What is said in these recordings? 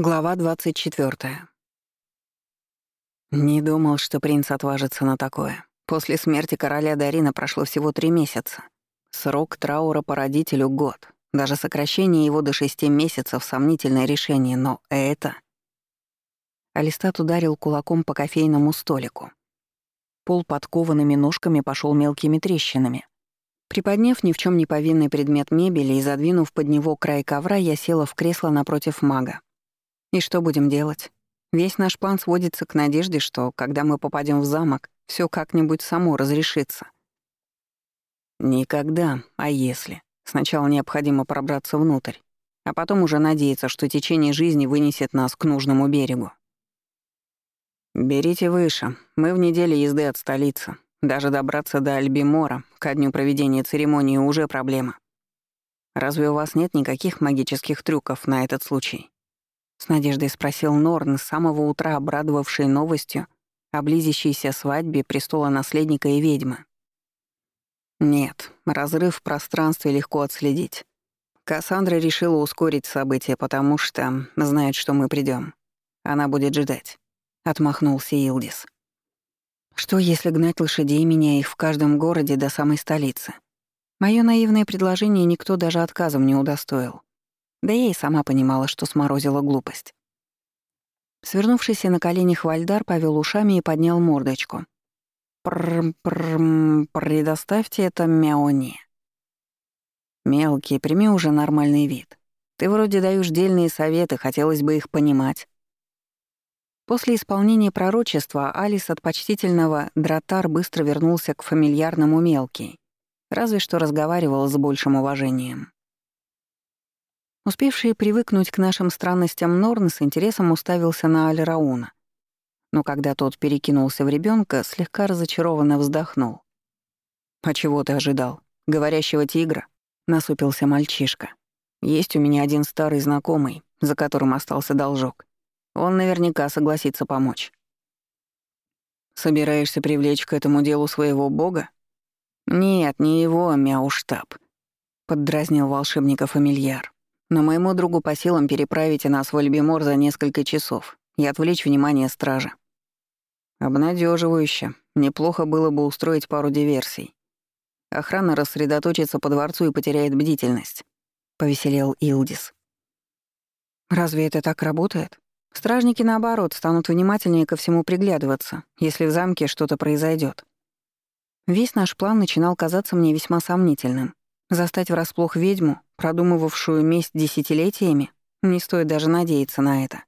Глава 24. Не думал, что принц отважится на такое. После смерти короля Дарина прошло всего три месяца. Срок траура по родителю — год. Даже сокращение его до шести месяцев — сомнительное решение, но это... Алистат ударил кулаком по кофейному столику. Пол подкованными ножками пошел мелкими трещинами. Приподняв ни в чем не повинный предмет мебели и задвинув под него край ковра, я села в кресло напротив мага. И что будем делать? Весь наш план сводится к надежде, что, когда мы попадем в замок, все как-нибудь само разрешится. Никогда, а если. Сначала необходимо пробраться внутрь, а потом уже надеяться, что течение жизни вынесет нас к нужному берегу. Берите выше. Мы в неделе езды от столицы. Даже добраться до Альбимора ко дню проведения церемонии уже проблема. Разве у вас нет никаких магических трюков на этот случай? С надеждой спросил Норн, с самого утра обрадовавший новостью о близящейся свадьбе престола наследника и ведьмы. Нет, разрыв в пространстве легко отследить. Кассандра решила ускорить события, потому что знает, что мы придем. Она будет ждать. Отмахнулся Илдис. Что, если гнать лошадей, меня их в каждом городе до самой столицы? Моё наивное предложение никто даже отказом не удостоил. Да я и сама понимала, что сморозила глупость. Свернувшийся на коленях Вальдар повел ушами и поднял мордочку. «Пр-пр... предоставьте это Мяоне». «Мелкий, прими уже нормальный вид. Ты вроде даешь дельные советы, хотелось бы их понимать». После исполнения пророчества Алис от почтительного Дратар быстро вернулся к фамильярному мелкий, разве что разговаривал с большим уважением. Успевший привыкнуть к нашим странностям Норн с интересом уставился на Аль-Рауна. Но когда тот перекинулся в ребенка, слегка разочарованно вздохнул. «А чего ты ожидал? Говорящего тигра?» — насупился мальчишка. «Есть у меня один старый знакомый, за которым остался должок. Он наверняка согласится помочь». «Собираешься привлечь к этому делу своего бога?» «Нет, не его, мяуштаб», — поддразнил волшебника фамильяр. Но моему другу по силам переправить нас в Альбимор за несколько часов и отвлечь внимание стража. Обнадеживающе. Неплохо было бы устроить пару диверсий. Охрана рассредоточится по дворцу и потеряет бдительность. Повеселел Илдис. Разве это так работает? Стражники, наоборот, станут внимательнее ко всему приглядываться, если в замке что-то произойдет. Весь наш план начинал казаться мне весьма сомнительным. Застать врасплох ведьму, продумывавшую месть десятилетиями, не стоит даже надеяться на это.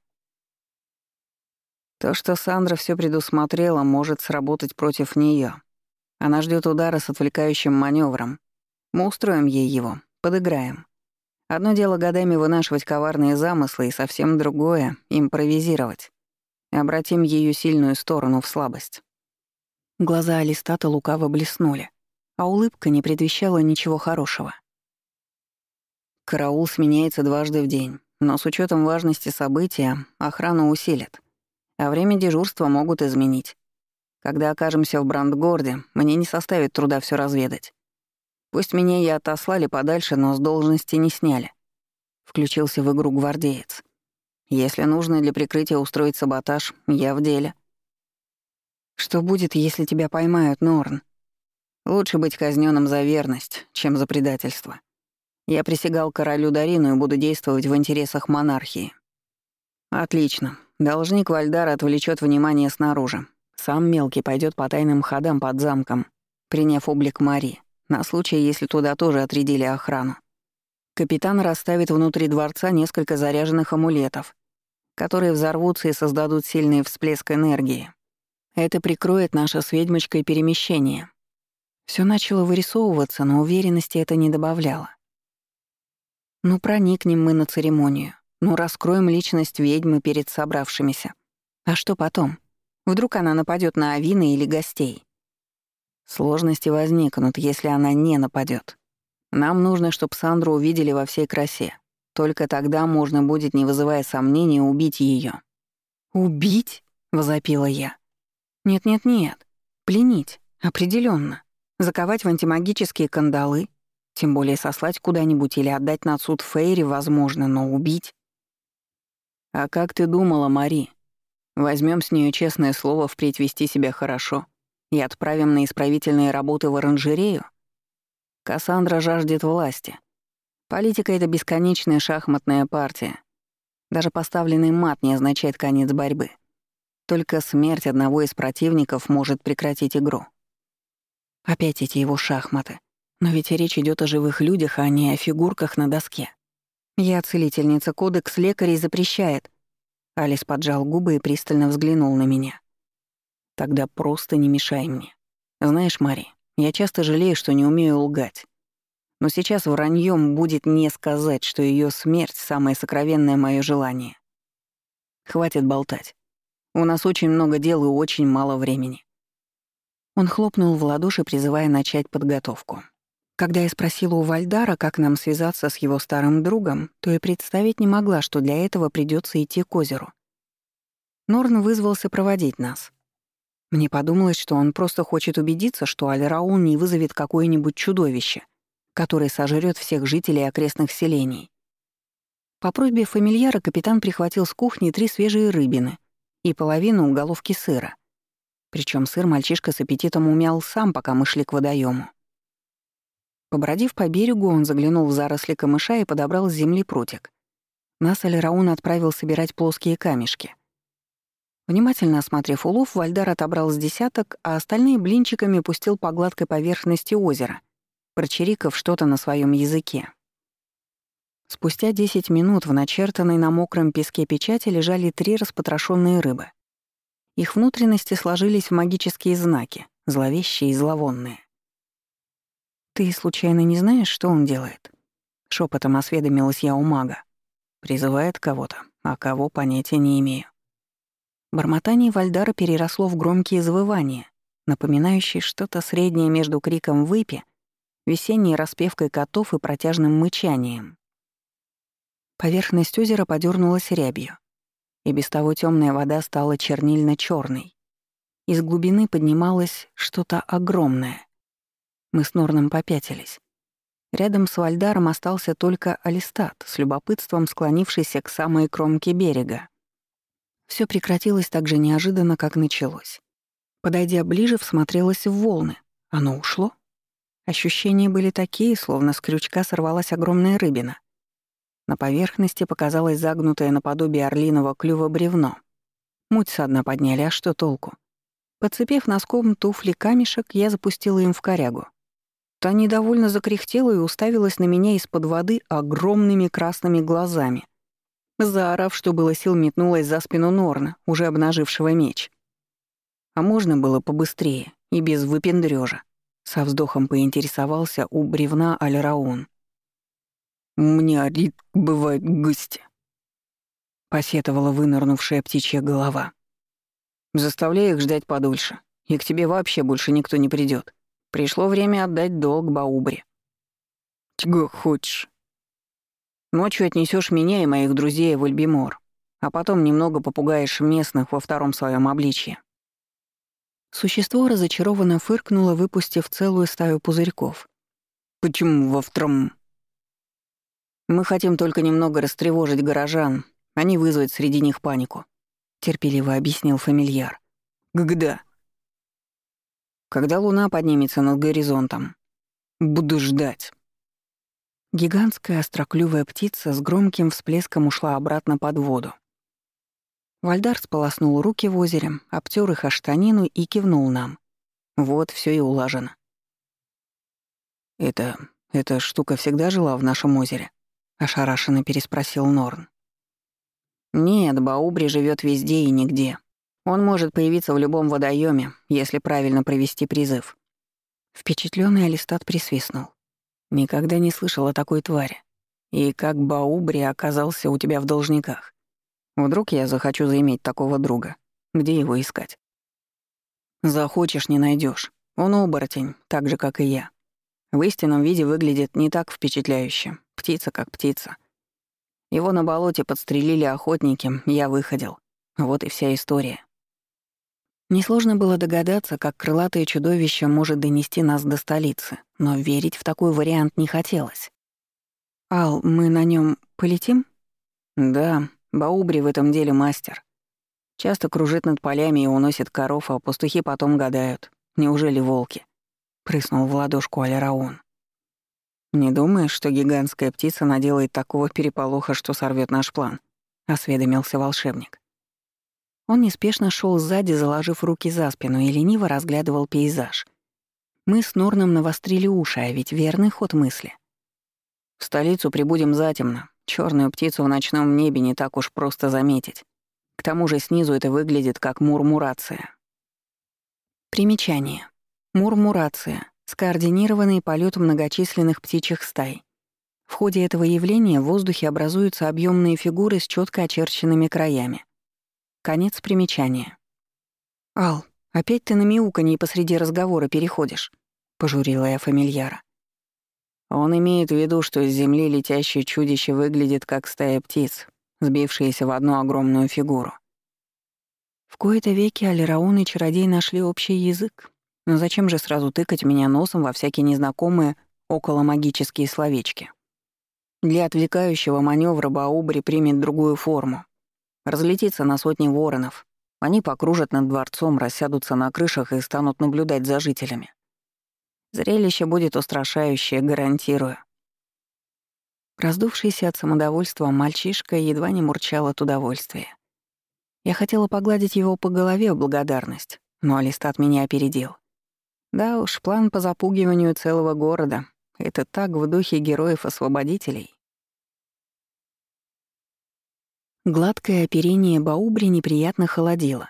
То, что Сандра все предусмотрела, может сработать против нее. Она ждет удара с отвлекающим маневром. Мы устроим ей его, подыграем. Одно дело годами вынашивать коварные замыслы, и совсем другое — импровизировать. Обратим ее сильную сторону в слабость. Глаза Алистата лукаво блеснули а улыбка не предвещала ничего хорошего. Караул сменяется дважды в день, но с учетом важности события охрану усилят, а время дежурства могут изменить. Когда окажемся в Брандгорде, мне не составит труда все разведать. Пусть меня и отослали подальше, но с должности не сняли. Включился в игру гвардеец. Если нужно для прикрытия устроить саботаж, я в деле. Что будет, если тебя поймают, Норн? Лучше быть казненным за верность, чем за предательство. Я присягал королю Дарину и буду действовать в интересах монархии. Отлично. Должник Вальдара отвлечет внимание снаружи. Сам мелкий пойдет по тайным ходам под замком, приняв облик Мари, на случай, если туда тоже отрядили охрану. Капитан расставит внутри дворца несколько заряженных амулетов, которые взорвутся и создадут сильный всплеск энергии. Это прикроет наше с ведьмочкой перемещение, все начало вырисовываться, но уверенности это не добавляло. Ну, проникнем мы на церемонию. Ну, раскроем личность ведьмы перед собравшимися. А что потом? Вдруг она нападет на Авины или гостей? Сложности возникнут, если она не нападет. Нам нужно, чтобы Сандру увидели во всей красе. Только тогда можно будет, не вызывая сомнений, убить ее. «Убить?» — возопила я. «Нет-нет-нет. Пленить. определенно заковать в антимагические кандалы, тем более сослать куда-нибудь или отдать на суд Фейри, возможно, но убить. «А как ты думала, Мари? Возьмем с нее честное слово впредь вести себя хорошо и отправим на исправительные работы в оранжерею? Кассандра жаждет власти. Политика — это бесконечная шахматная партия. Даже поставленный мат не означает конец борьбы. Только смерть одного из противников может прекратить игру. Опять эти его шахматы. Но ведь речь идет о живых людях, а не о фигурках на доске. Я целительница, кодекс лекарей запрещает. Алис поджал губы и пристально взглянул на меня. Тогда просто не мешай мне. Знаешь, Мари, я часто жалею, что не умею лгать. Но сейчас враньем будет не сказать, что ее смерть — самое сокровенное мое желание. Хватит болтать. У нас очень много дел и очень мало времени. Он хлопнул в ладоши, призывая начать подготовку. Когда я спросила у Вальдара, как нам связаться с его старым другом, то и представить не могла, что для этого придется идти к озеру. Норн вызвался проводить нас. Мне подумалось, что он просто хочет убедиться, что Аль-Раул не вызовет какое-нибудь чудовище, которое сожрет всех жителей окрестных селений. По просьбе фамильяра капитан прихватил с кухни три свежие рыбины и половину головки сыра. Причем сыр мальчишка с аппетитом умял сам, пока мы шли к водоему. Побродив по берегу, он заглянул в заросли камыша и подобрал с земли прутик. Нас Аль-Раун отправил собирать плоские камешки. Внимательно осмотрев улов, Вальдар отобрал с десяток, а остальные блинчиками пустил по гладкой поверхности озера, прочирикав что-то на своем языке. Спустя 10 минут в начертанной на мокром песке печати лежали три распотрошенные рыбы. Их внутренности сложились в магические знаки, зловещие и зловонные. «Ты случайно не знаешь, что он делает?» Шепотом осведомилась я у мага. «Призывает кого-то, а кого понятия не имею». Бормотание Вальдара переросло в громкие завывания, напоминающие что-то среднее между криком «выпи», весенней распевкой котов и протяжным мычанием. Поверхность озера подернулась рябью, и без того темная вода стала чернильно черной Из глубины поднималось что-то огромное. Мы с Норном попятились. Рядом с Вальдаром остался только Алистат, с любопытством склонившийся к самой кромке берега. Все прекратилось так же неожиданно, как началось. Подойдя ближе, всмотрелась в волны. Оно ушло? Ощущения были такие, словно с крючка сорвалась огромная рыбина. На поверхности показалось загнутое наподобие орлиного клюва бревно. Муть со дна подняли, а что толку? Подцепив носком туфли камешек, я запустила им в корягу. Та недовольно закряхтела и уставилась на меня из-под воды огромными красными глазами. Заорав, что было сил, метнулась за спину Норна, уже обнажившего меч. А можно было побыстрее и без выпендрёжа. Со вздохом поинтересовался у бревна Аль-Раун. «У меня рит бывает гости», — посетовала вынырнувшая птичья голова. «Заставляй их ждать подольше, и к тебе вообще больше никто не придет. Пришло время отдать долг Баубре». «Чего хочешь?» Ночью отнесешь меня и моих друзей в Альбимор, а потом немного попугаешь местных во втором своем обличье». Существо разочарованно фыркнуло, выпустив целую стаю пузырьков. «Почему во втором?» «Мы хотим только немного растревожить горожан, а не вызвать среди них панику», — терпеливо объяснил фамильяр. «Когда?» «Когда луна поднимется над горизонтом. Буду ждать». Гигантская остроклювая птица с громким всплеском ушла обратно под воду. Вальдар сполоснул руки в озере, обтер их о штанину и кивнул нам. Вот все и улажено. «Это... эта штука всегда жила в нашем озере?» — ошарашенно переспросил Норн. «Нет, Баубри живет везде и нигде. Он может появиться в любом водоеме, если правильно провести призыв». Впечатленный Алистат присвистнул. Никогда не слышал о такой твари. И как Баубри оказался у тебя в должниках. Вдруг я захочу заиметь такого друга. Где его искать? Захочешь — не найдешь. Он оборотень, так же, как и я. В истинном виде выглядит не так впечатляюще. Птица как птица. Его на болоте подстрелили охотники, я выходил. Вот и вся история. Несложно было догадаться, как крылатое чудовище может донести нас до столицы, но верить в такой вариант не хотелось. «Ал, мы на нем полетим?» «Да, Баубри в этом деле мастер. Часто кружит над полями и уносит коров, а пастухи потом гадают. Неужели волки? Прыснул в ладошку Алираун. «Не думаешь, что гигантская птица наделает такого переполоха, что сорвет наш план?» — осведомился волшебник. Он неспешно шел сзади, заложив руки за спину, и лениво разглядывал пейзаж. Мы с Норном навострили уши, а ведь верный ход мысли. В столицу прибудем затемно. Черную птицу в ночном небе не так уж просто заметить. К тому же снизу это выглядит как мурмурация. Примечание. Мурмурация — скоординированный полет многочисленных птичьих стай. В ходе этого явления в воздухе образуются объемные фигуры с четко очерченными краями. Конец примечания. «Ал, опять ты на мяуканье посреди разговора переходишь», — пожурила я фамильяра. Он имеет в виду, что с земли летящее чудище выглядит как стая птиц, сбившиеся в одну огромную фигуру. В кои-то веки Алираун и чародей нашли общий язык. Но зачем же сразу тыкать меня носом во всякие незнакомые околомагические словечки? Для отвлекающего маневра Баубри примет другую форму. Разлетится на сотни воронов. Они покружат над дворцом, рассядутся на крышах и станут наблюдать за жителями. Зрелище будет устрашающее, гарантирую. Раздувшийся от самодовольства мальчишка едва не мурчал от удовольствия. Я хотела погладить его по голове в благодарность, но Алистат меня опередил. Да уж, план по запугиванию целого города — это так в духе героев-освободителей. Гладкое оперение Баубри неприятно холодило.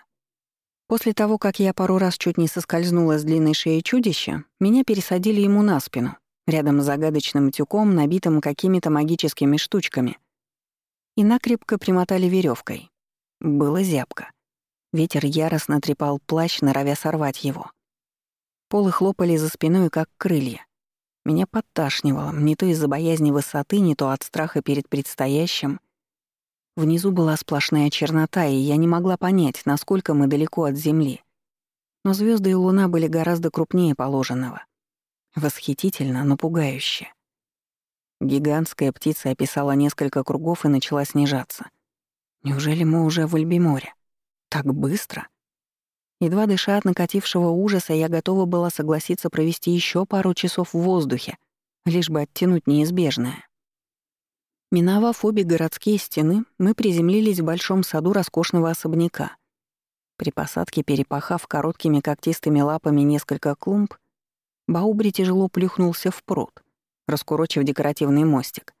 После того, как я пару раз чуть не соскользнула с длинной шеи чудища, меня пересадили ему на спину, рядом с загадочным тюком, набитым какими-то магическими штучками, и накрепко примотали веревкой. Было зябко. Ветер яростно трепал плащ, норовя сорвать его. Полы хлопали за спиной, как крылья. Меня подташнивало, не то из-за боязни высоты, не то от страха перед предстоящим — Внизу была сплошная чернота, и я не могла понять, насколько мы далеко от Земли. Но звезды и луна были гораздо крупнее положенного. Восхитительно, но пугающе. Гигантская птица описала несколько кругов и начала снижаться. Неужели мы уже в Альбиморе? Так быстро? Едва дыша от накатившего ужаса, я готова была согласиться провести еще пару часов в воздухе, лишь бы оттянуть неизбежное. Миновав обе городские стены, мы приземлились в большом саду роскошного особняка. При посадке, перепахав короткими когтистыми лапами несколько клумб, Баубри тяжело плюхнулся в пруд, раскурочив декоративный мостик.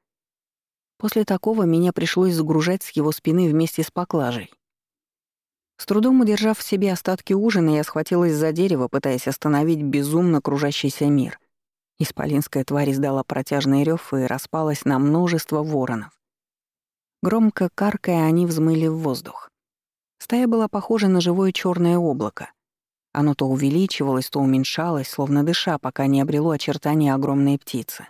После такого меня пришлось загружать с его спины вместе с поклажей. С трудом удержав в себе остатки ужина, я схватилась за дерево, пытаясь остановить безумно кружащийся мир. Исполинская тварь издала протяжный рев и распалась на множество воронов. Громко каркая, они взмыли в воздух. Стая была похожа на живое черное облако. Оно то увеличивалось, то уменьшалось, словно дыша, пока не обрело очертания огромной птицы.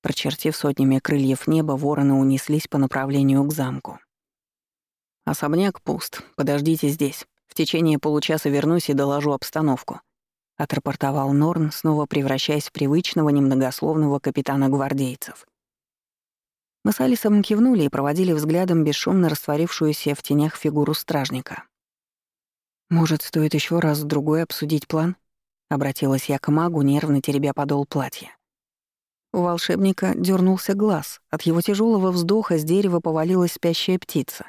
Прочертив сотнями крыльев неба, вороны унеслись по направлению к замку. «Особняк пуст. Подождите здесь. В течение получаса вернусь и доложу обстановку», — отрапортовал Норн, снова превращаясь в привычного немногословного капитана гвардейцев. Мы с Алисом кивнули и проводили взглядом бесшумно растворившуюся в тенях фигуру стражника. «Может, стоит еще раз другой обсудить план?» — обратилась я к магу, нервно теребя подол платья. У волшебника дернулся глаз. От его тяжелого вздоха с дерева повалилась спящая птица.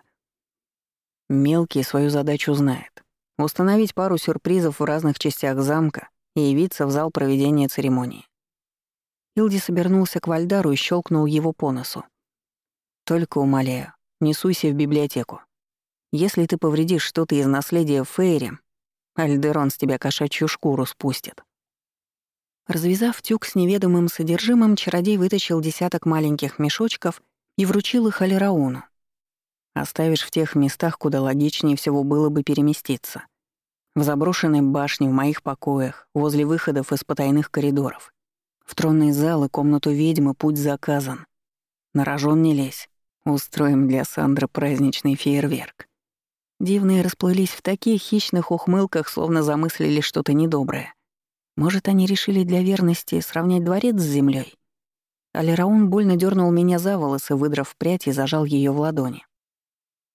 Мелкий свою задачу знает. Установить пару сюрпризов в разных частях замка и явиться в зал проведения церемонии. Илдис обернулся к Вальдару и щелкнул его по носу. «Только умоляю, не суйся в библиотеку. Если ты повредишь что-то из наследия Фейри, Альдерон с тебя кошачью шкуру спустит». Развязав тюк с неведомым содержимым, чародей вытащил десяток маленьких мешочков и вручил их Алирауну. Оставишь в тех местах, куда логичнее всего было бы переместиться. В заброшенной башне, в моих покоях, возле выходов из потайных коридоров. В тронный зал и комнату ведьмы путь заказан. На рожон не лезь. Устроим для Сандры праздничный фейерверк. Дивные расплылись в таких хищных ухмылках, словно замыслили что-то недоброе. Может, они решили для верности сравнять дворец с землей? Алираун больно дернул меня за волосы, выдрав прядь и зажал ее в ладони.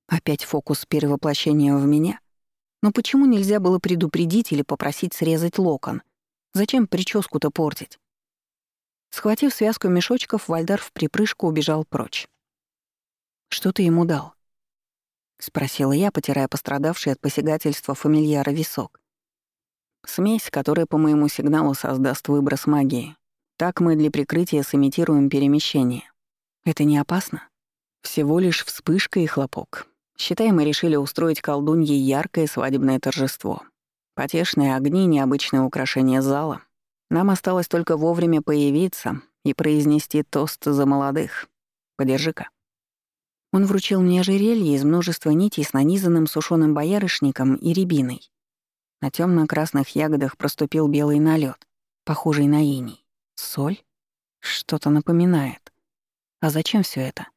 Опять фокус перевоплощения в меня? Но почему нельзя было предупредить или попросить срезать локон? Зачем прическу-то портить? Схватив связку мешочков, Вальдар в припрыжку убежал прочь. «Что ты ему дал?» — спросила я, потирая пострадавший от посягательства фамильяра висок. «Смесь, которая по моему сигналу создаст выброс магии. Так мы для прикрытия сымитируем перемещение. Это не опасно? Всего лишь вспышка и хлопок. Считай, мы решили устроить колдунье яркое свадебное торжество. Потешные огни, необычное украшение зала. Нам осталось только вовремя появиться и произнести тост за молодых. Подержи-ка. Он вручил мне ожерелье из множества нитей с нанизанным сушеным боярышником и рябиной. На темно красных ягодах проступил белый налет, похожий на иней. Соль? Что-то напоминает. А зачем все это?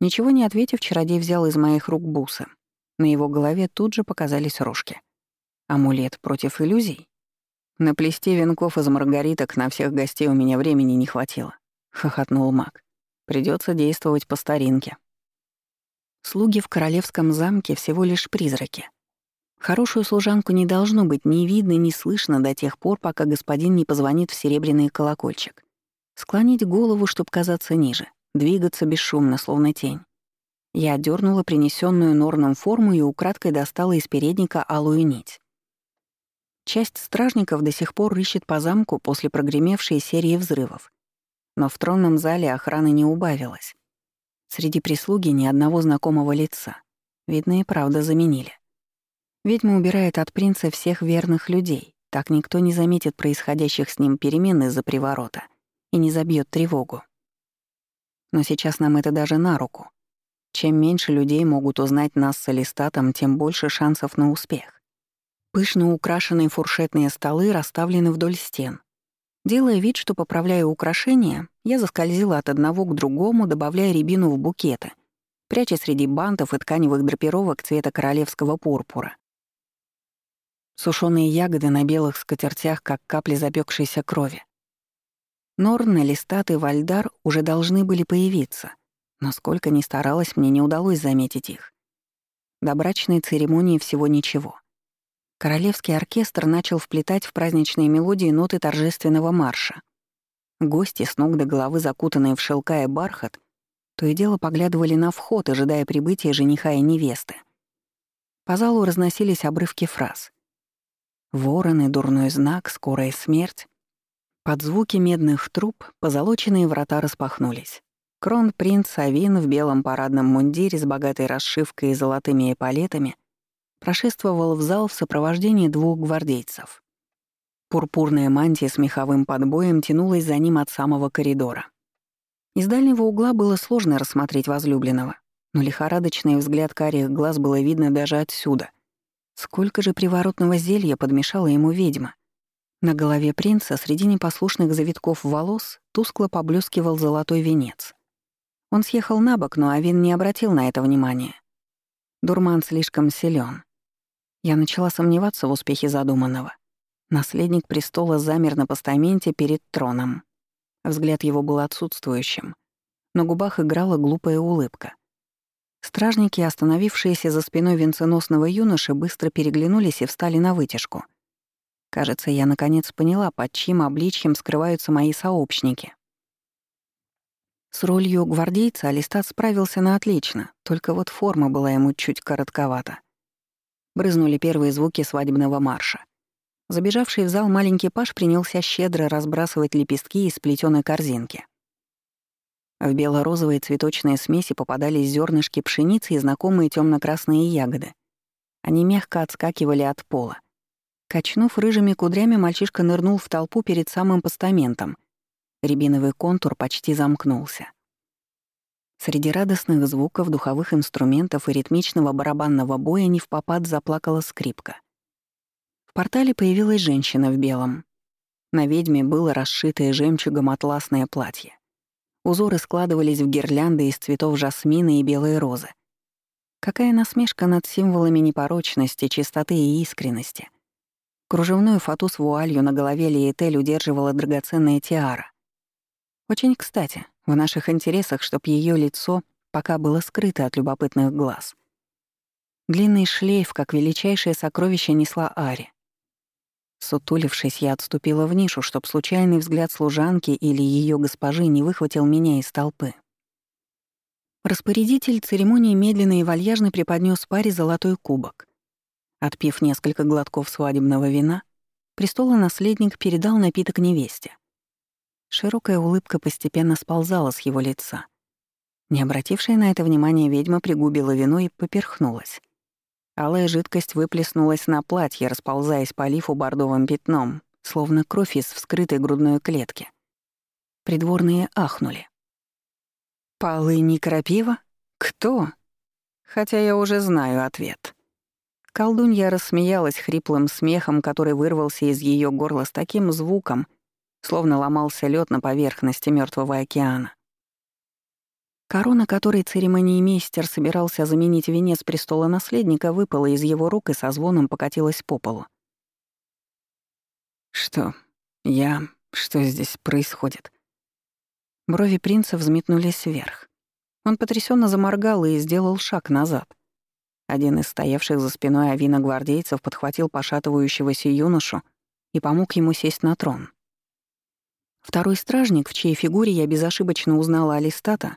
Ничего не ответив, чародей взял из моих рук бусы. На его голове тут же показались рожки. Амулет против иллюзий? Наплести венков из маргариток на всех гостей у меня времени не хватило. Хохотнул маг. Придется действовать по старинке. Слуги в королевском замке всего лишь призраки. Хорошую служанку не должно быть ни видно, ни слышно до тех пор, пока господин не позвонит в серебряный колокольчик. Склонить голову, чтобы казаться ниже, двигаться бесшумно, словно тень. Я дернула принесенную Норном форму и украдкой достала из передника алую нить. Часть стражников до сих пор рыщет по замку после прогремевшей серии взрывов, но в тронном зале охраны не убавилось. Среди прислуги ни одного знакомого лица. Видно, и правда заменили. Ведьма убирает от принца всех верных людей, так никто не заметит происходящих с ним перемен из-за приворота и не забьет тревогу. Но сейчас нам это даже на руку. Чем меньше людей могут узнать нас с Алистатом, тем больше шансов на успех. Пышно украшенные фуршетные столы расставлены вдоль стен, Делая вид, что поправляю украшения, я заскользила от одного к другому, добавляя рябину в букеты, пряча среди бантов и тканевых драпировок цвета королевского пурпура. Сушеные ягоды на белых скатертях, как капли запекшейся крови. Норн, Листат и Вальдар уже должны были появиться, но сколько ни старалась, мне не удалось заметить их. До брачной церемонии всего ничего — Королевский оркестр начал вплетать в праздничные мелодии ноты торжественного марша. Гости, с ног до головы закутанные в шелка и бархат, то и дело поглядывали на вход, ожидая прибытия жениха и невесты. По залу разносились обрывки фраз. «Вороны, дурной знак, скорая смерть». Под звуки медных труб позолоченные врата распахнулись. Крон-принц Авин в белом парадном мундире с богатой расшивкой и золотыми эполетами — прошествовал в зал в сопровождении двух гвардейцев. Пурпурная мантия с меховым подбоем тянулась за ним от самого коридора. Из дальнего угла было сложно рассмотреть возлюбленного, но лихорадочный взгляд карих глаз было видно даже отсюда. Сколько же приворотного зелья подмешала ему ведьма. На голове принца среди непослушных завитков волос тускло поблескивал золотой венец. Он съехал на бок, но Авин не обратил на это внимания. Дурман слишком силен. Я начала сомневаться в успехе задуманного. Наследник престола замер на постаменте перед троном. Взгляд его был отсутствующим. На губах играла глупая улыбка. Стражники, остановившиеся за спиной венценосного юноши, быстро переглянулись и встали на вытяжку. Кажется, я наконец поняла, под чьим обличьем скрываются мои сообщники. С ролью гвардейца Алистат справился на отлично, только вот форма была ему чуть коротковата. Брызнули первые звуки свадебного марша. Забежавший в зал маленький паш принялся щедро разбрасывать лепестки из плетёной корзинки. В бело-розовые цветочные смеси попадались зернышки пшеницы и знакомые темно красные ягоды. Они мягко отскакивали от пола. Качнув рыжими кудрями, мальчишка нырнул в толпу перед самым постаментом. Рябиновый контур почти замкнулся. Среди радостных звуков, духовых инструментов и ритмичного барабанного боя не в попад заплакала скрипка. В портале появилась женщина в белом. На ведьме было расшитое жемчугом атласное платье. Узоры складывались в гирлянды из цветов жасмина и белой розы. Какая насмешка над символами непорочности, чистоты и искренности. Кружевную фату с вуалью на голове Лиетель удерживала драгоценная тиара. Очень кстати, в наших интересах, чтоб ее лицо пока было скрыто от любопытных глаз. Длинный шлейф, как величайшее сокровище, несла Ари. Сутулившись, я отступила в нишу, чтоб случайный взгляд служанки или ее госпожи не выхватил меня из толпы. Распорядитель церемонии медленно и вальяжно преподнес паре золотой кубок. Отпив несколько глотков свадебного вина, наследник передал напиток невесте. Широкая улыбка постепенно сползала с его лица. Не обратившая на это внимание ведьма пригубила вино и поперхнулась. Алая жидкость выплеснулась на платье, расползаясь по лифу бордовым пятном, словно кровь из вскрытой грудной клетки. Придворные ахнули. «Полы не крапива? Кто?» Хотя я уже знаю ответ. Колдунья рассмеялась хриплым смехом, который вырвался из ее горла с таким звуком, словно ломался лед на поверхности мертвого океана. Корона, которой церемониймейстер собирался заменить венец престола наследника, выпала из его рук и со звоном покатилась по полу. «Что? Я? Что здесь происходит?» Брови принца взметнулись вверх. Он потрясенно заморгал и сделал шаг назад. Один из стоявших за спиной авина гвардейцев подхватил пошатывающегося юношу и помог ему сесть на трон. Второй стражник, в чьей фигуре я безошибочно узнала Алистата,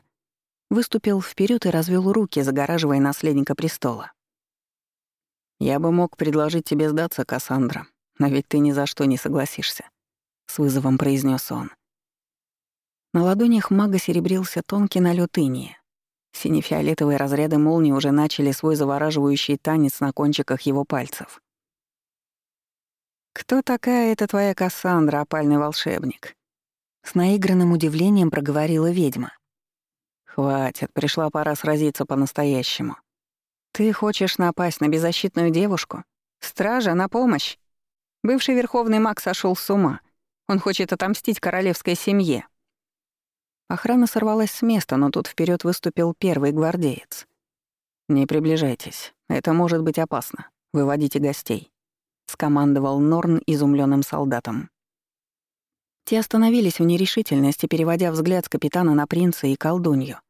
выступил вперед и развел руки, загораживая наследника престола. «Я бы мог предложить тебе сдаться, Кассандра, но ведь ты ни за что не согласишься», — с вызовом произнес он. На ладонях мага серебрился тонкий налет иния. Сине-фиолетовые разряды молнии уже начали свой завораживающий танец на кончиках его пальцев. «Кто такая эта твоя Кассандра, опальный волшебник?» С наигранным удивлением проговорила ведьма. «Хватит, пришла пора сразиться по-настоящему. Ты хочешь напасть на беззащитную девушку? Стража, на помощь!» Бывший верховный маг сошел с ума. Он хочет отомстить королевской семье. Охрана сорвалась с места, но тут вперед выступил первый гвардеец. «Не приближайтесь. Это может быть опасно. Выводите гостей», — скомандовал Норн изумленным солдатам. Те остановились в нерешительности, переводя взгляд с капитана на принца и колдунью.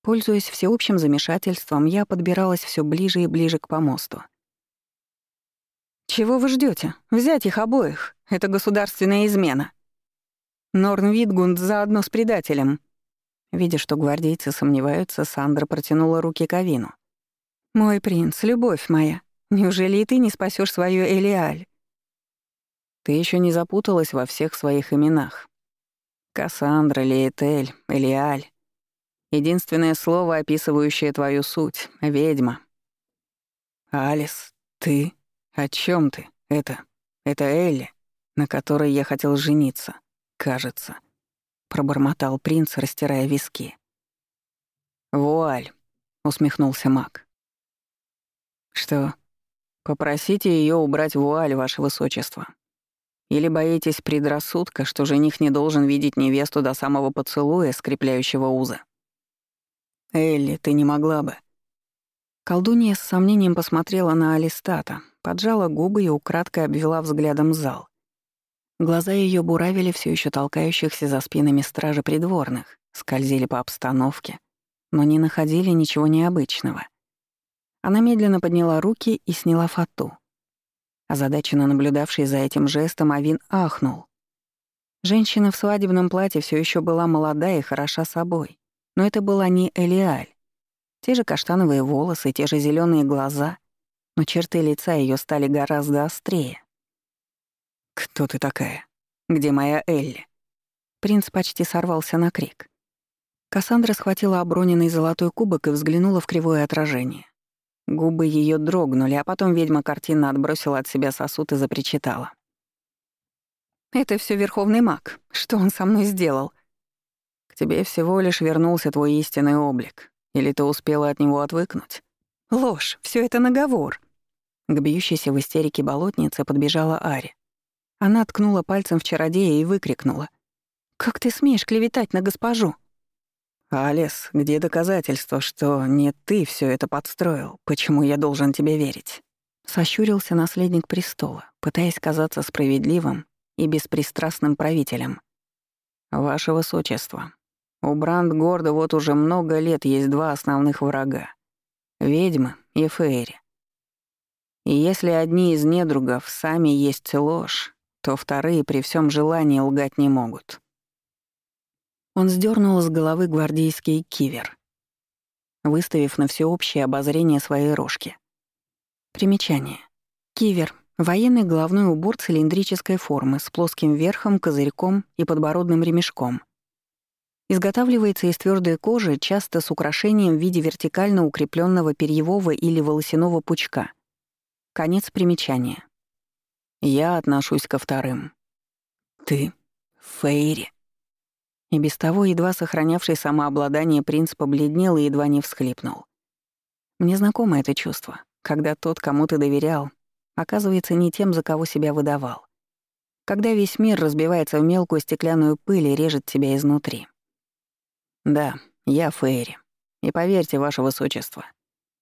Пользуясь всеобщим замешательством, я подбиралась все ближе и ближе к помосту. «Чего вы ждете? Взять их обоих. Это государственная измена. Норн Витгунд заодно с предателем». Видя, что гвардейцы сомневаются, Сандра протянула руки к Авину. «Мой принц, любовь моя, неужели и ты не спасешь свою Элиаль?» Ты еще не запуталась во всех своих именах. Кассандра, Леетель, Элиаль. Единственное слово, описывающее твою суть — ведьма. Алис, ты? О чем ты? Это... Это Элли, на которой я хотел жениться, кажется. Пробормотал принц, растирая виски. «Вуаль», — усмехнулся маг. «Что? Попросите ее убрать вуаль, ваше высочество. Или боитесь предрассудка, что жених не должен видеть невесту до самого поцелуя, скрепляющего узы? Элли, ты не могла бы. Колдунья с сомнением посмотрела на Алистата, поджала губы и украдкой обвела взглядом зал. Глаза ее буравили все еще толкающихся за спинами стражи придворных, скользили по обстановке, но не находили ничего необычного. Она медленно подняла руки и сняла фату. Озадаченно наблюдавший за этим жестом, Авин ахнул. Женщина в свадебном платье все еще была молода и хороша собой, но это была не Элиаль. Те же каштановые волосы, те же зеленые глаза, но черты лица ее стали гораздо острее. «Кто ты такая? Где моя Элли?» Принц почти сорвался на крик. Кассандра схватила оброненный золотой кубок и взглянула в кривое отражение. Губы ее дрогнули, а потом ведьма картинно отбросила от себя сосуд и запричитала. «Это все Верховный маг. Что он со мной сделал?» «К тебе всего лишь вернулся твой истинный облик. Или ты успела от него отвыкнуть?» «Ложь. Все это наговор». К бьющейся в истерике болотнице подбежала Ари. Она ткнула пальцем в чародея и выкрикнула. «Как ты смеешь клеветать на госпожу?» «Алис, где доказательства, что не ты все это подстроил? Почему я должен тебе верить?» Сощурился наследник престола, пытаясь казаться справедливым и беспристрастным правителем. «Ваше высочество, У Брандгорда вот уже много лет есть два основных врага — ведьмы и фейри. И если одни из недругов сами есть ложь, то вторые при всем желании лгать не могут. Он сдернул с головы гвардейский кивер, выставив на всеобщее обозрение свои рожки. Примечание. Кивер — военный головной убор цилиндрической формы с плоским верхом, козырьком и подбородным ремешком. Изготавливается из твердой кожи, часто с украшением в виде вертикально укрепленного перьевого или волосяного пучка. Конец примечания. Я отношусь ко вторым. Ты — Фейри. И без того едва сохранявший самообладание принц побледнел и едва не всхлипнул. Мне знакомо это чувство, когда тот, кому ты доверял, оказывается не тем, за кого себя выдавал. Когда весь мир разбивается в мелкую стеклянную пыль и режет тебя изнутри. Да, я Фейри. И поверьте, ваше высочество,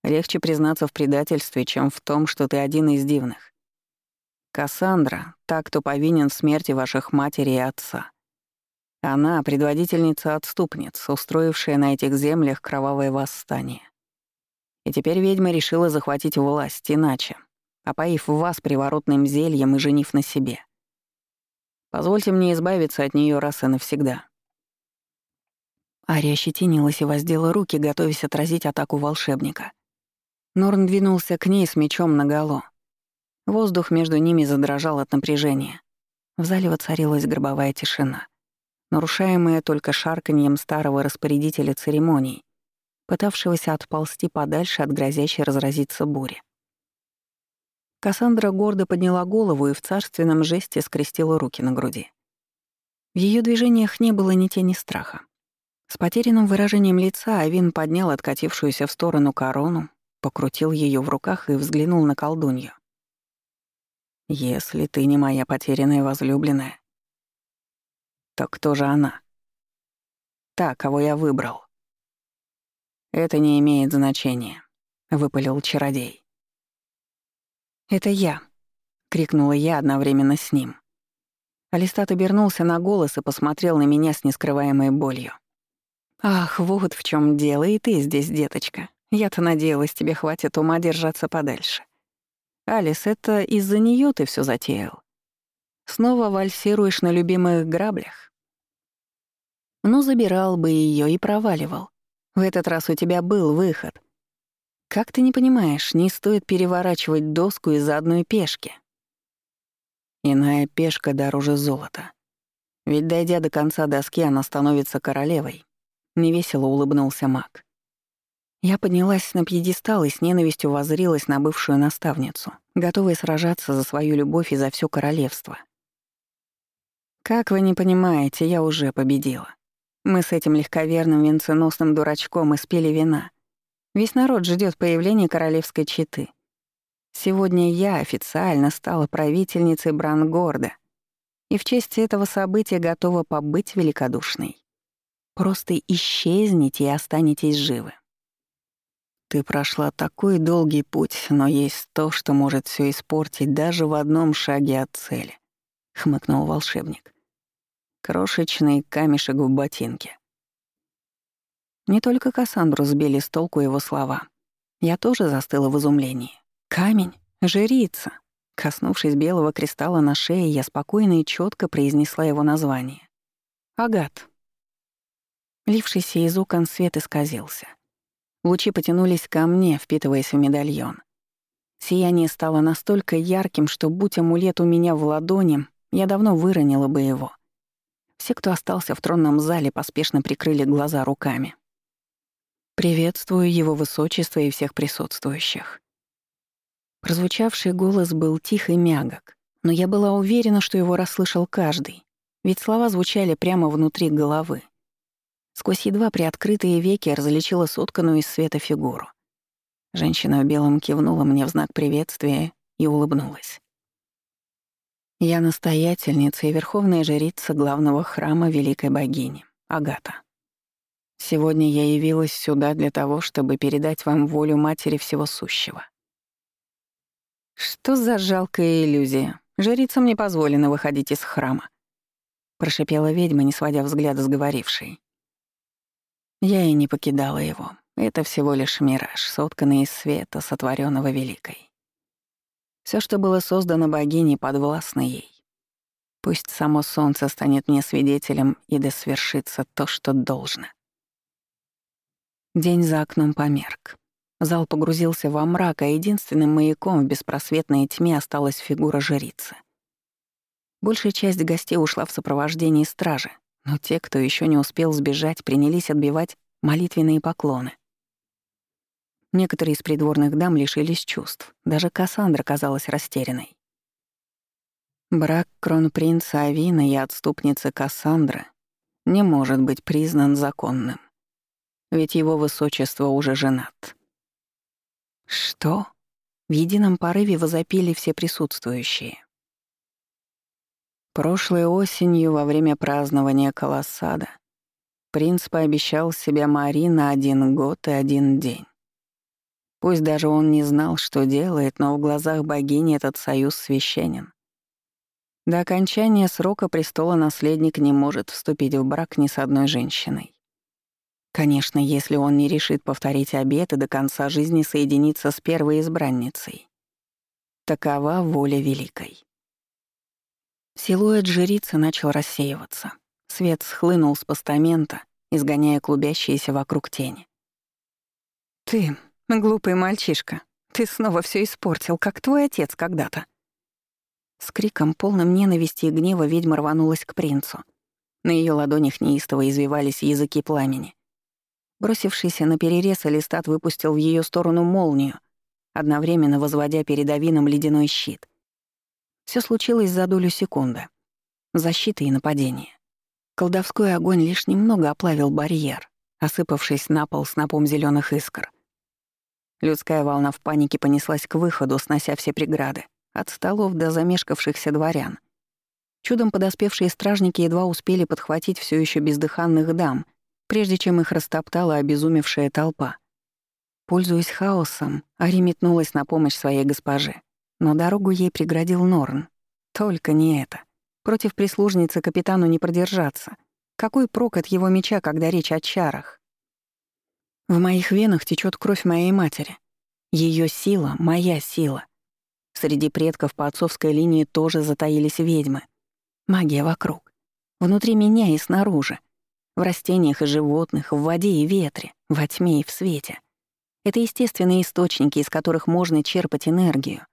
легче признаться в предательстве, чем в том, что ты один из дивных. Кассандра — та, кто повинен в смерти ваших матери и отца. Она — предводительница отступниц, устроившая на этих землях кровавое восстание. И теперь ведьма решила захватить власть иначе, опоив вас приворотным зельем и женив на себе. Позвольте мне избавиться от нее раз и навсегда». Ария ощетинилась и воздела руки, готовясь отразить атаку волшебника. Норн двинулся к ней с мечом наголо. Воздух между ними задрожал от напряжения. В зале воцарилась гробовая тишина нарушаемое только шарканьем старого распорядителя церемоний, пытавшегося отползти подальше от грозящей разразиться бури. Кассандра гордо подняла голову и в царственном жесте скрестила руки на груди. В ее движениях не было ни тени страха. С потерянным выражением лица Авин поднял откатившуюся в сторону корону, покрутил ее в руках и взглянул на колдунью. «Если ты не моя потерянная возлюбленная, так кто же она? Та, кого я выбрал. Это не имеет значения, выпалил чародей. Это я, крикнула я одновременно с ним. Алистат обернулся на голос и посмотрел на меня с нескрываемой болью. «Ах, вот в чем дело, и ты здесь, деточка. Я-то надеялась, тебе хватит ума держаться подальше. Алис, это из-за нее ты все затеял. Снова вальсируешь на любимых граблях. Ну, забирал бы ее и проваливал. В этот раз у тебя был выход. Как ты не понимаешь, не стоит переворачивать доску из-за одной пешки. Иная пешка дороже золота. Ведь, дойдя до конца доски, она становится королевой. Невесело улыбнулся маг. Я поднялась на пьедестал и с ненавистью воззрилась на бывшую наставницу, готовая сражаться за свою любовь и за все королевство. Как вы не понимаете, я уже победила. Мы с этим легковерным венценосным дурачком испили вина. Весь народ ждет появления королевской четы. Сегодня я официально стала правительницей Брангорда и в честь этого события готова побыть великодушной. Просто исчезните и останетесь живы. Ты прошла такой долгий путь, но есть то, что может все испортить даже в одном шаге от цели, хмыкнул волшебник. Крошечный камешек в ботинке. Не только Кассандру сбили с толку его слова. Я тоже застыла в изумлении. Камень, жрица. Коснувшись белого кристалла на шее, я спокойно и четко произнесла его название. Агат. Лившийся из окон свет исказился. Лучи потянулись ко мне, впитываясь в медальон. Сияние стало настолько ярким, что, будь амулет у меня в ладони, я давно выронила бы его — все, кто остался в тронном зале, поспешно прикрыли глаза руками. «Приветствую его высочество и всех присутствующих». Прозвучавший голос был тих и мягок, но я была уверена, что его расслышал каждый, ведь слова звучали прямо внутри головы. Сквозь едва приоткрытые веки различила сотканную из света фигуру. Женщина в белом кивнула мне в знак приветствия и улыбнулась. Я настоятельница и верховная жрица главного храма Великой Богини, Агата. Сегодня я явилась сюда для того, чтобы передать вам волю Матери Всего Сущего. Что за жалкая иллюзия? Жрицам не позволено выходить из храма. Прошипела ведьма, не сводя взгляда с говорившей. Я и не покидала его. Это всего лишь мираж, сотканный из света, сотворенного великой. Все, что было создано богиней, подвластно ей. Пусть само солнце станет мне свидетелем, и да свершится то, что должно. День за окном померк. Зал погрузился во мрак, а единственным маяком в беспросветной тьме осталась фигура жрицы. Большая часть гостей ушла в сопровождении стражи, но те, кто еще не успел сбежать, принялись отбивать молитвенные поклоны. Некоторые из придворных дам лишились чувств. Даже Кассандра казалась растерянной. Брак кронпринца Авина и отступницы Кассандры не может быть признан законным ведь его высочество уже женат. Что? В едином порыве возопили все присутствующие. Прошлой осенью во время празднования Колоссада принц пообещал себе Мари на один год и один день. Пусть даже он не знал, что делает, но в глазах богини этот союз священен. До окончания срока престола наследник не может вступить в брак ни с одной женщиной. Конечно, если он не решит повторить обет и до конца жизни соединиться с первой избранницей. Такова воля великой. Силуэт жрицы начал рассеиваться. Свет схлынул с постамента, изгоняя клубящиеся вокруг тени. «Ты, глупый мальчишка, ты снова все испортил, как твой отец когда-то». С криком, полным ненависти и гнева, ведьма рванулась к принцу. На ее ладонях неистово извивались языки пламени. Бросившийся на перерез, Алистат выпустил в ее сторону молнию, одновременно возводя перед Авином ледяной щит. Все случилось за долю секунды. Защита и нападение. Колдовской огонь лишь немного оплавил барьер, осыпавшись на пол снопом зеленых искр. Людская волна в панике понеслась к выходу, снося все преграды, от столов до замешкавшихся дворян. Чудом подоспевшие стражники едва успели подхватить все еще бездыханных дам прежде чем их растоптала обезумевшая толпа. Пользуясь хаосом, Ари метнулась на помощь своей госпоже, но дорогу ей преградил Норн. Только не это. Против прислужницы капитану не продержаться. Какой прок от его меча, когда речь о чарах? В моих венах течет кровь моей матери. Ее сила — моя сила. Среди предков по отцовской линии тоже затаились ведьмы. Магия вокруг. Внутри меня и снаружи. В растениях и животных, в воде и ветре, во тьме и в свете. Это естественные источники, из которых можно черпать энергию.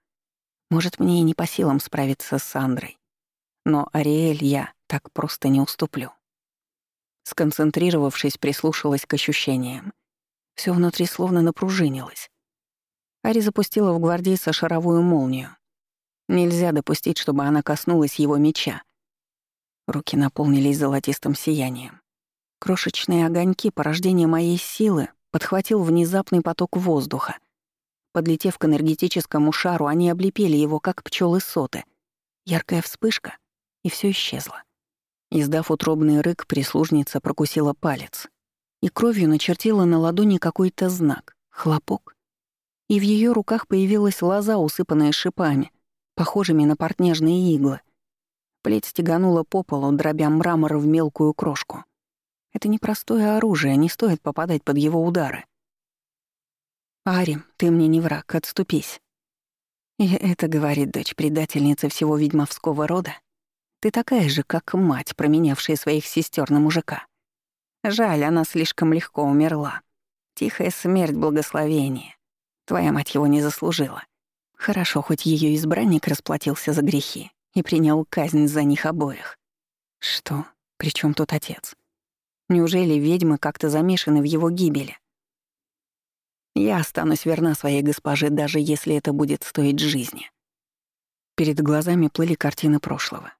Может, мне и не по силам справиться с Сандрой. Но Ариэль я так просто не уступлю. Сконцентрировавшись, прислушалась к ощущениям. Все внутри словно напружинилось. Ари запустила в гвардейца шаровую молнию. Нельзя допустить, чтобы она коснулась его меча. Руки наполнились золотистым сиянием. Крошечные огоньки, порождение моей силы, подхватил внезапный поток воздуха. Подлетев к энергетическому шару, они облепили его, как пчелы соты. Яркая вспышка, и все исчезло. Издав утробный рык, прислужница прокусила палец и кровью начертила на ладони какой-то знак — хлопок. И в ее руках появилась лоза, усыпанная шипами, похожими на портнежные иглы. Плеть стеганула по полу, дробя мрамор в мелкую крошку. Это непростое оружие, не стоит попадать под его удары. «Ари, ты мне не враг, отступись». И это говорит дочь предательницы всего ведьмовского рода. Ты такая же, как мать, променявшая своих сестер на мужика. Жаль, она слишком легко умерла. Тихая смерть благословения. Твоя мать его не заслужила. Хорошо, хоть ее избранник расплатился за грехи и принял казнь за них обоих. Что? Причем тут отец? Неужели ведьмы как-то замешаны в его гибели? Я останусь верна своей госпоже, даже если это будет стоить жизни. Перед глазами плыли картины прошлого.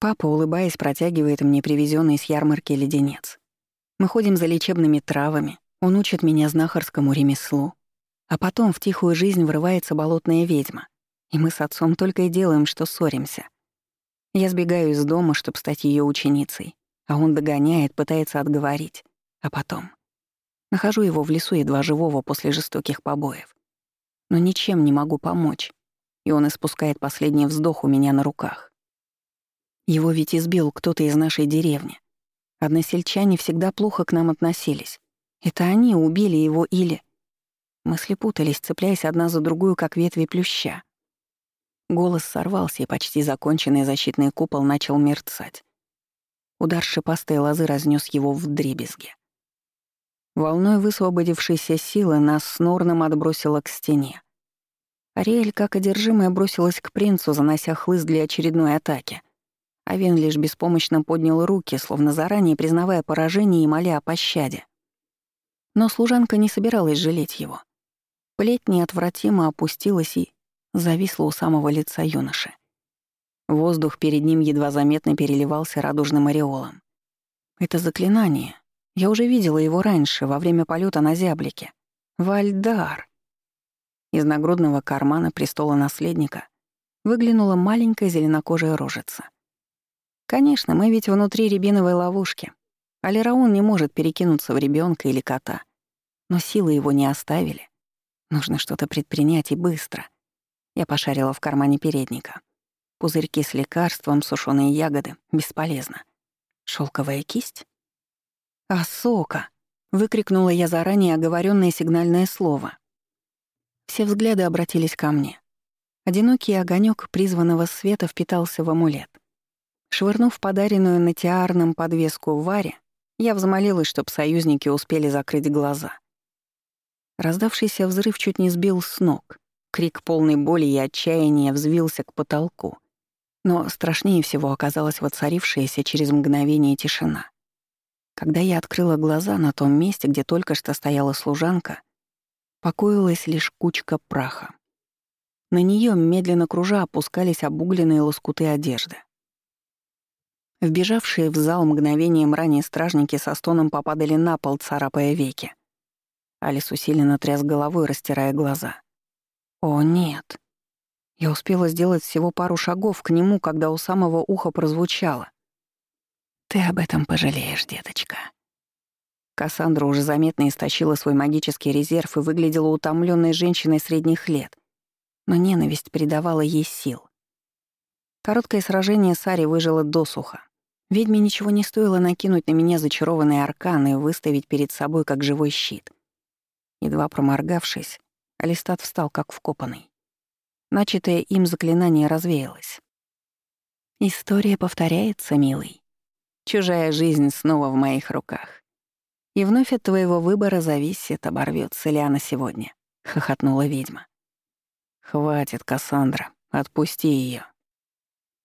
Папа, улыбаясь, протягивает мне привезенный с ярмарки леденец. Мы ходим за лечебными травами, он учит меня знахарскому ремеслу. А потом в тихую жизнь врывается болотная ведьма, и мы с отцом только и делаем, что ссоримся. Я сбегаю из дома, чтобы стать ее ученицей, а он догоняет, пытается отговорить. А потом... Нахожу его в лесу едва живого после жестоких побоев. Но ничем не могу помочь, и он испускает последний вздох у меня на руках. Его ведь избил кто-то из нашей деревни. Односельчане всегда плохо к нам относились. Это они убили его или... Мысли путались, цепляясь одна за другую, как ветви плюща. Голос сорвался, и почти законченный защитный купол начал мерцать. Удар шипастой лозы разнес его в дребезге. Волной высвободившейся силы нас с Норном отбросило к стене. Ариэль, как одержимая, бросилась к принцу, занося хлыст для очередной атаки. А Вен лишь беспомощно поднял руки, словно заранее признавая поражение и моля о пощаде. Но служанка не собиралась жалеть его. Плеть неотвратимо опустилась и зависла у самого лица юноши. Воздух перед ним едва заметно переливался радужным ореолом. Это заклинание. Я уже видела его раньше, во время полета на зяблике. Вальдар. Из нагрудного кармана престола наследника выглянула маленькая зеленокожая рожица. Конечно, мы ведь внутри рябиновой ловушки. Алираун не может перекинуться в ребенка или кота. Но силы его не оставили. Нужно что-то предпринять и быстро. Я пошарила в кармане передника. Пузырьки с лекарством, сушеные ягоды — бесполезно. Шелковая кисть? «Асока!» — выкрикнула я заранее оговоренное сигнальное слово. Все взгляды обратились ко мне. Одинокий огонек призванного света впитался в амулет. Швырнув подаренную на тиарном подвеску Варе, я взмолилась, чтоб союзники успели закрыть глаза. Раздавшийся взрыв чуть не сбил с ног. Крик полной боли и отчаяния взвился к потолку. Но страшнее всего оказалась воцарившаяся через мгновение тишина. Когда я открыла глаза на том месте, где только что стояла служанка, покоилась лишь кучка праха. На нее медленно кружа опускались обугленные лоскуты одежды. Вбежавшие в зал мгновением ранее стражники со стоном попадали на пол, царапая веки. Алис усиленно тряс головой, растирая глаза. «О, нет!» Я успела сделать всего пару шагов к нему, когда у самого уха прозвучало. «Ты об этом пожалеешь, деточка». Кассандра уже заметно истощила свой магический резерв и выглядела утомленной женщиной средних лет, но ненависть придавала ей сил. Короткое сражение с Ари выжило досуха. Ведьме ничего не стоило накинуть на меня зачарованные арканы и выставить перед собой как живой щит. Едва проморгавшись, Алистат встал как вкопанный. Начатое им заклинание развеялось. История повторяется, милый. Чужая жизнь снова в моих руках. И вновь от твоего выбора зависит, оборвётся ли она сегодня, — хохотнула ведьма. «Хватит, Кассандра, отпусти её.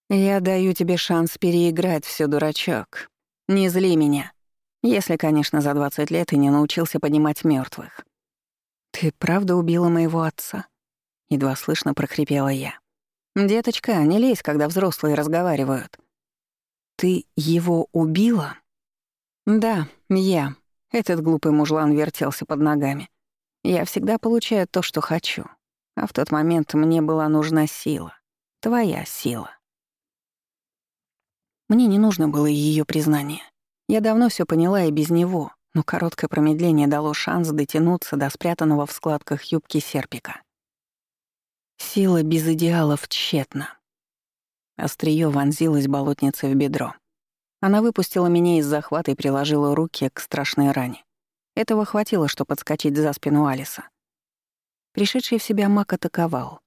Я даю тебе шанс переиграть всё, дурачок. Не зли меня. Если, конечно, за 20 лет ты не научился поднимать мёртвых. Ты правда убила моего отца? Едва слышно прохрипела я. Деточка, не лезь, когда взрослые разговаривают. Ты его убила? Да, я. Этот глупый мужлан вертелся под ногами. Я всегда получаю то, что хочу. А в тот момент мне была нужна сила. Твоя сила. Мне не нужно было ее признание. Я давно все поняла и без него, но короткое промедление дало шанс дотянуться до спрятанного в складках юбки серпика. Сила без идеалов тщетна. Остриё вонзилось болотнице в бедро. Она выпустила меня из захвата и приложила руки к страшной ране. Этого хватило, чтобы подскочить за спину Алиса. Пришедший в себя маг атаковал.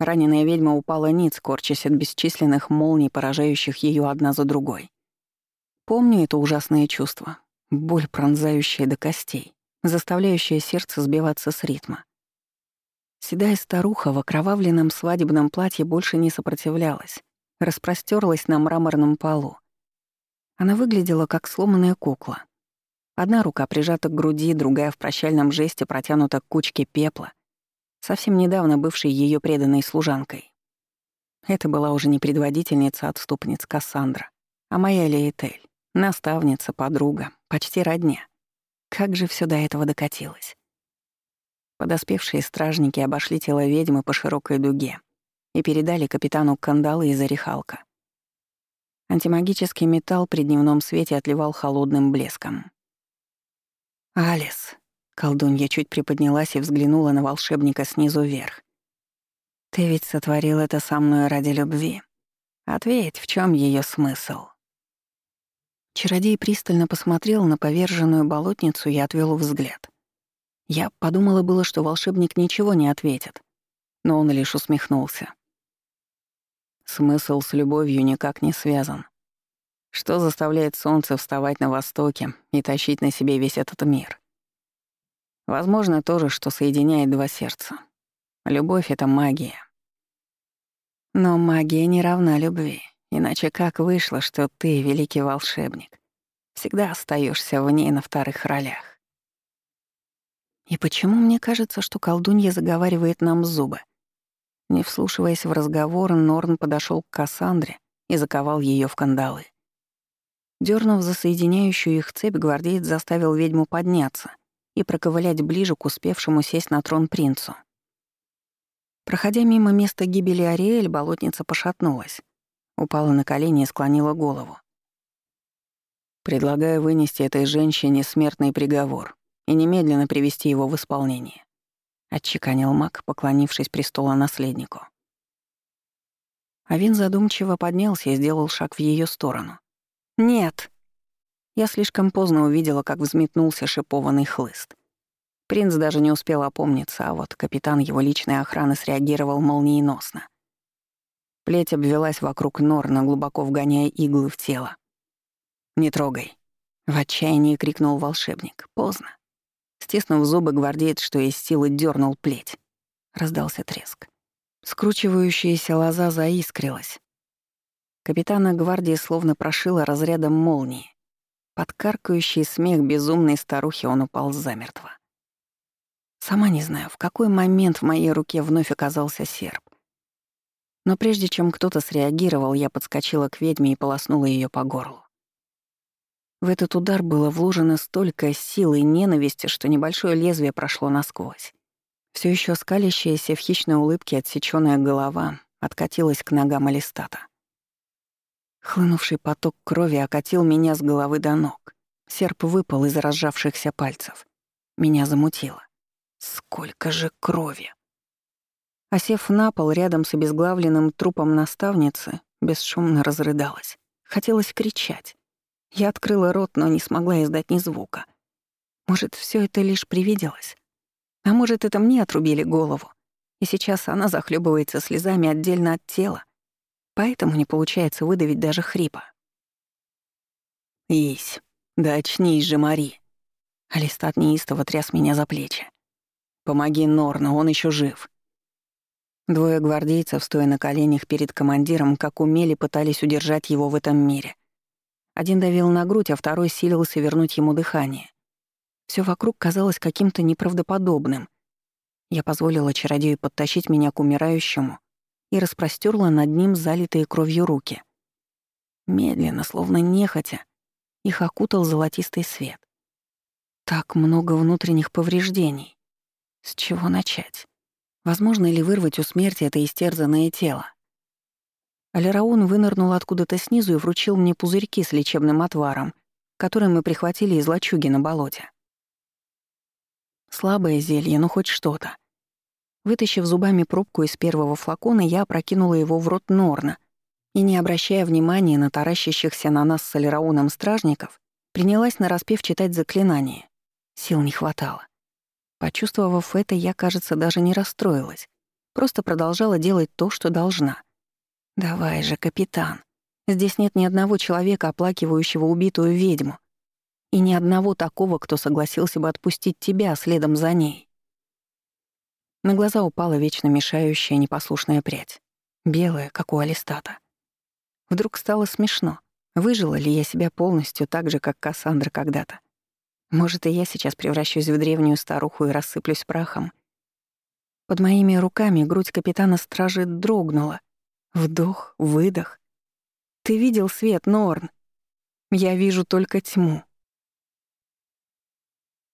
Раненая ведьма упала ниц, корчась от бесчисленных молний, поражающих ее одна за другой. Помню это ужасное чувство. Боль, пронзающая до костей, заставляющая сердце сбиваться с ритма. Седая старуха в окровавленном свадебном платье больше не сопротивлялась, распростерлась на мраморном полу. Она выглядела как сломанная кукла. Одна рука прижата к груди, другая в прощальном жесте протянута к кучке пепла, совсем недавно бывшей ее преданной служанкой. Это была уже не предводительница отступниц Кассандра, а моя Леетель, наставница, подруга, почти родня. Как же все до этого докатилось? Подоспевшие стражники обошли тело ведьмы по широкой дуге и передали капитану кандалы из орехалка. Антимагический металл при дневном свете отливал холодным блеском. «Алис», — колдунья чуть приподнялась и взглянула на волшебника снизу вверх. «Ты ведь сотворил это со мной ради любви. Ответь, в чем ее смысл?» Чародей пристально посмотрел на поверженную болотницу и отвел взгляд. Я подумала было, что волшебник ничего не ответит, но он лишь усмехнулся. Смысл с любовью никак не связан. Что заставляет солнце вставать на востоке и тащить на себе весь этот мир? Возможно, то же, что соединяет два сердца. Любовь — это магия. Но магия не равна любви. Иначе как вышло, что ты, великий волшебник, всегда остаешься в ней на вторых ролях? И почему мне кажется, что колдунья заговаривает нам зубы? Не вслушиваясь в разговор, Норн подошел к Кассандре и заковал ее в кандалы. Дернув за соединяющую их цепь, гвардеец заставил ведьму подняться и проковылять ближе к успевшему сесть на трон принцу. Проходя мимо места гибели Ариэль, болотница пошатнулась, упала на колени и склонила голову. «Предлагаю вынести этой женщине смертный приговор и немедленно привести его в исполнение отчеканил маг, поклонившись престола наследнику. Авин задумчиво поднялся и сделал шаг в ее сторону. «Нет!» Я слишком поздно увидела, как взметнулся шипованный хлыст. Принц даже не успел опомниться, а вот капитан его личной охраны среагировал молниеносно. Плеть обвелась вокруг Норна, глубоко вгоняя иглы в тело. «Не трогай!» — в отчаянии крикнул волшебник. Поздно. Стиснув зубы, гвардеец, что из силы, дернул плеть. Раздался треск. Скручивающаяся лоза заискрилась. Капитана гвардии словно прошила разрядом молнии. Под каркающий смех безумной старухи он упал замертво. Сама не знаю, в какой момент в моей руке вновь оказался серп. Но прежде чем кто-то среагировал, я подскочила к ведьме и полоснула ее по горлу. В этот удар было вложено столько сил и ненависти, что небольшое лезвие прошло насквозь. Все еще скалящаяся в хищной улыбке отсечённая голова откатилась к ногам Алистата. Хлынувший поток крови окатил меня с головы до ног. Серп выпал из разжавшихся пальцев. Меня замутило. Сколько же крови! Осев на пол рядом с обезглавленным трупом наставницы, бесшумно разрыдалась. Хотелось кричать. Я открыла рот, но не смогла издать ни звука. Может, все это лишь привиделось? А может, это мне отрубили голову, и сейчас она захлебывается слезами отдельно от тела, поэтому не получается выдавить даже хрипа. «Ись, да очнись же, Мари!» Алистат неистово тряс меня за плечи. «Помоги Норну, он еще жив!» Двое гвардейцев, стоя на коленях перед командиром, как умели, пытались удержать его в этом мире. Один давил на грудь, а второй силился вернуть ему дыхание. Все вокруг казалось каким-то неправдоподобным. Я позволила чародею подтащить меня к умирающему и распростерла над ним залитые кровью руки. Медленно, словно нехотя, их окутал золотистый свет. Так много внутренних повреждений. С чего начать? Возможно ли вырвать у смерти это истерзанное тело? Алираун вынырнул откуда-то снизу и вручил мне пузырьки с лечебным отваром, которые мы прихватили из лачуги на болоте. Слабое зелье, но хоть что-то. Вытащив зубами пробку из первого флакона, я опрокинула его в рот Норна и, не обращая внимания на таращащихся на нас с Алирауном стражников, принялась нараспев читать заклинание. Сил не хватало. Почувствовав это, я, кажется, даже не расстроилась. Просто продолжала делать то, что должна — «Давай же, капитан. Здесь нет ни одного человека, оплакивающего убитую ведьму. И ни одного такого, кто согласился бы отпустить тебя следом за ней». На глаза упала вечно мешающая непослушная прядь. Белая, как у Алистата. Вдруг стало смешно. Выжила ли я себя полностью так же, как Кассандра когда-то? Может, и я сейчас превращусь в древнюю старуху и рассыплюсь прахом? Под моими руками грудь капитана стражи дрогнула — Вдох, выдох. Ты видел свет, Норн? Я вижу только тьму.